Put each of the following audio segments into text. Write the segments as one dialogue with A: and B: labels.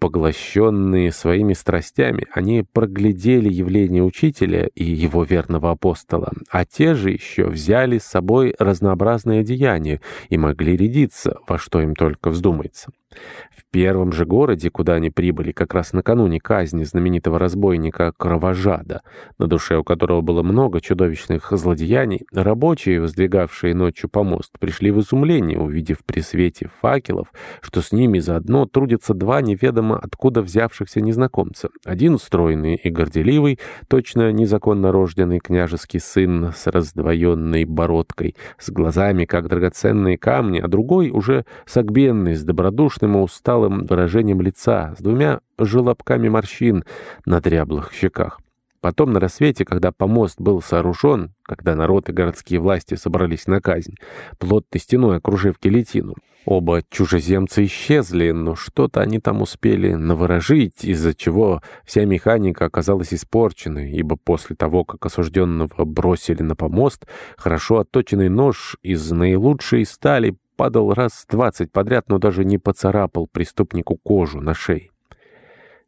A: Поглощенные своими страстями, они проглядели явление учителя и его верного апостола, а те же еще взяли с собой разнообразные одеяния и могли рядиться, во что им только вздумается. В первом же городе, куда они прибыли как раз накануне казни знаменитого разбойника Кровожада, на душе у которого было много чудовищных злодеяний, рабочие, воздвигавшие ночью помост, пришли в изумление, увидев при свете факелов, что с ними заодно трудятся два неведомо откуда взявшихся незнакомца. Один стройный и горделивый, точно незаконно рожденный княжеский сын с раздвоенной бородкой, с глазами, как драгоценные камни, а другой уже согбенный, с добродушным грустным и усталым выражением лица, с двумя желобками морщин на дряблых щеках. Потом на рассвете, когда помост был сооружен, когда народ и городские власти собрались на казнь, плотной стеной окружив Келетину, оба чужеземца исчезли, но что-то они там успели наворожить, из-за чего вся механика оказалась испорченной, ибо после того, как осужденного бросили на помост, хорошо отточенный нож из наилучшей стали падал раз двадцать подряд, но даже не поцарапал преступнику кожу на шее.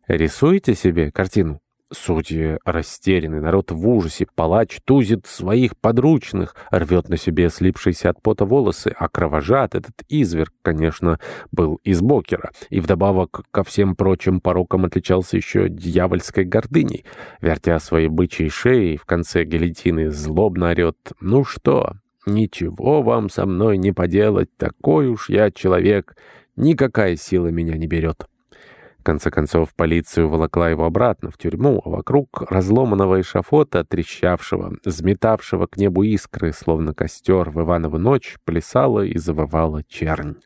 A: Рисуете себе картину? Судьи растеряны, народ в ужасе, палач тузит своих подручных, рвет на себе слипшиеся от пота волосы, а кровожат этот изверг, конечно, был из Бокера, и вдобавок ко всем прочим порокам отличался еще дьявольской гордыней. Вертя свои бычьи шеи, в конце гильотины злобно орет «Ну что, «Ничего вам со мной не поделать, такой уж я человек, никакая сила меня не берет». В конце концов, полиция уволокла его обратно в тюрьму, а вокруг разломанного эшафота, трещавшего, взметавшего к небу искры, словно костер в Иванову ночь, плясала и завывала чернь.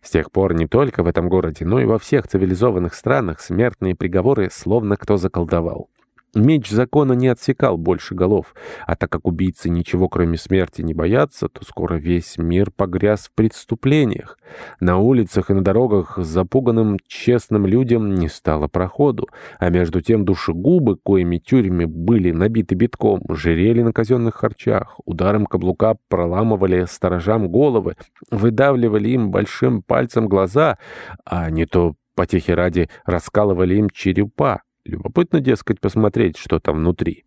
A: С тех пор не только в этом городе, но и во всех цивилизованных странах смертные приговоры словно кто заколдовал. Меч закона не отсекал больше голов, а так как убийцы ничего кроме смерти не боятся, то скоро весь мир погряз в преступлениях. На улицах и на дорогах запуганным честным людям не стало проходу, а между тем душегубы, коими тюрьмы были набиты битком, жирели на казенных харчах, ударом каблука проламывали сторожам головы, выдавливали им большим пальцем глаза, а не то потехи ради раскалывали им черепа. Любопытно, дескать, посмотреть, что там внутри.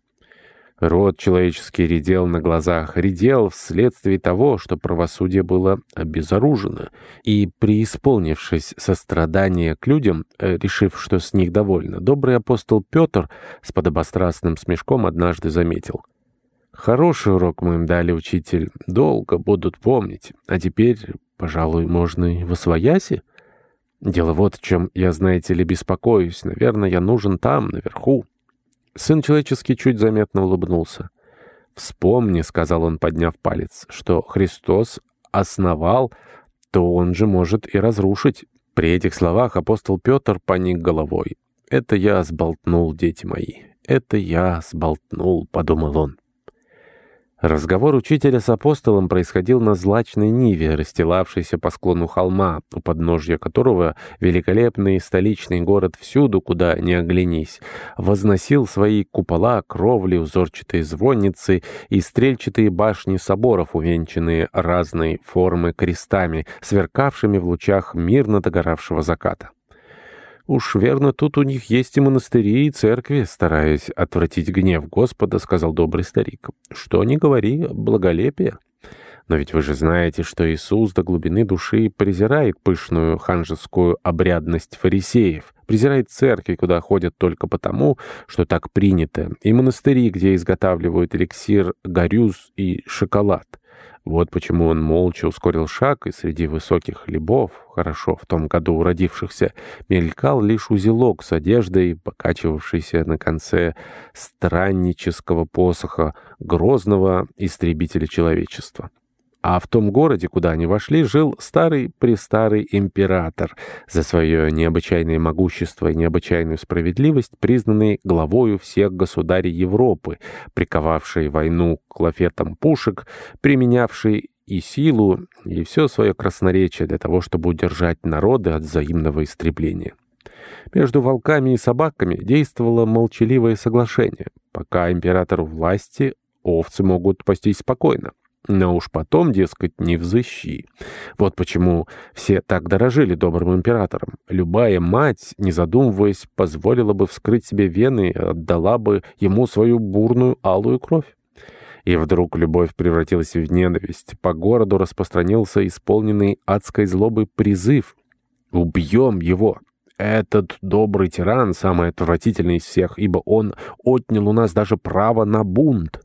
A: Род человеческий редел на глазах, редел вследствие того, что правосудие было обезоружено, и, преисполнившись сострадания к людям, э, решив, что с них довольно, добрый апостол Петр с подобострастным смешком однажды заметил. «Хороший урок мы им дали, учитель, долго будут помнить, а теперь, пожалуй, можно и в освояси?» Дело вот в чем я, знаете ли, беспокоюсь. Наверное, я нужен там, наверху. Сын человеческий чуть заметно улыбнулся. «Вспомни», — сказал он, подняв палец, — «что Христос основал, то он же может и разрушить». При этих словах апостол Петр поник головой. «Это я сболтнул, дети мои, это я сболтнул», — подумал он. Разговор учителя с апостолом происходил на злачной ниве, расстилавшейся по склону холма, у подножья которого великолепный столичный город всюду, куда ни оглянись, возносил свои купола, кровли, узорчатые звонницы и стрельчатые башни соборов, увенчанные разной формы крестами, сверкавшими в лучах мирно догоравшего заката. «Уж верно, тут у них есть и монастыри, и церкви», — стараясь отвратить гнев Господа, сказал добрый старик. «Что ни говори, благолепие». Но ведь вы же знаете, что Иисус до глубины души презирает пышную ханжескую обрядность фарисеев, презирает церкви, куда ходят только потому, что так принято, и монастыри, где изготавливают эликсир, горюз и шоколад. Вот почему он молча ускорил шаг, и среди высоких хлебов, хорошо в том году уродившихся, мелькал лишь узелок с одеждой, покачивавшийся на конце страннического посоха грозного истребителя человечества. А в том городе, куда они вошли, жил старый-престарый император, за свое необычайное могущество и необычайную справедливость, признанный главою всех государей Европы, приковавший войну к лафетам пушек, применявший и силу, и все свое красноречие для того, чтобы удержать народы от взаимного истребления. Между волками и собаками действовало молчаливое соглашение. Пока императору власти, овцы могут пастись спокойно. Но уж потом, дескать, не взыщи. Вот почему все так дорожили добрым императором. Любая мать, не задумываясь, позволила бы вскрыть себе вены и отдала бы ему свою бурную алую кровь. И вдруг любовь превратилась в ненависть. По городу распространился исполненный адской злобы призыв. «Убьем его!» Этот добрый тиран самый отвратительный из всех, ибо он отнял у нас даже право на бунт.